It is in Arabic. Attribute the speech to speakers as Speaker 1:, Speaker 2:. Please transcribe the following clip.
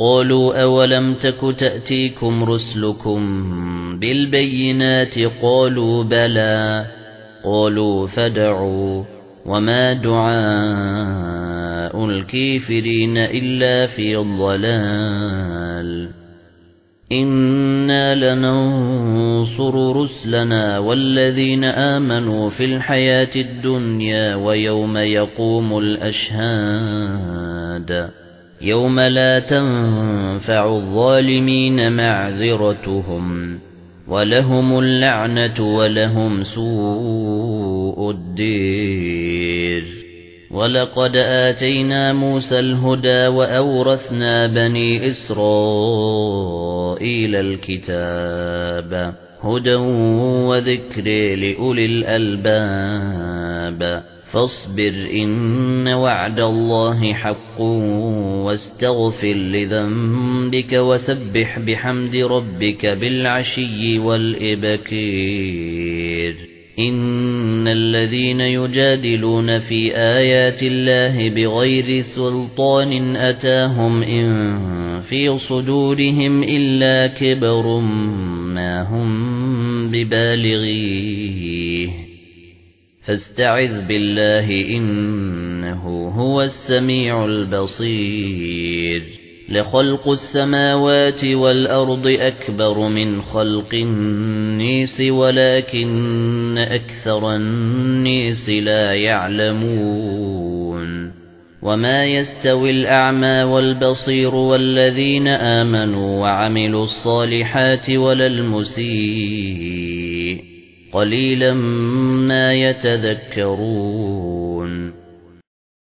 Speaker 1: قالوا أولم تك تأتيكم رسلكم بالبينات قالوا بلى قالوا فدعوا وما دعاء الكافرين إلا في الضلال إنا لننصر رسلنا والذين آمنوا في الحياة الدنيا ويوم يقوم الأشهاد يَوْمَ لَا تَنفَعُ الظَّالِمِينَ مَعْذِرَتُهُمْ وَلَهُمُ اللَّعْنَةُ وَلَهُمْ سُوءُ الدِّيرِ. وَلَقَدْ آتَيْنَا مُوسَى الْهُدَى وَأَوْرَثْنَا بَنِي إِسْرَائِيلَ الْكِتَابَ هُدًى وَذِكْرًا لِأُولِي الْأَلْبَابِ. فاصبر إن وعد الله حق واستغفر لذنبك وسبح بحمد ربك بالعشي والإبكير. إن الذين يجادلون في آيات الله بغير سلطان أتاهم إن في صدورهم إلا كبر ما هم ببالغيه فاستعذ بالله إنه هو السميع البصير. لخلق السماوات والأرض أكبر من خلق النيس ولكن أكثر النيس لا يعلمون. وما يستوي الأعمى والبصير والذين آمنوا وعملوا الصالحات ولا المسيء. قليلا ما يتذكرون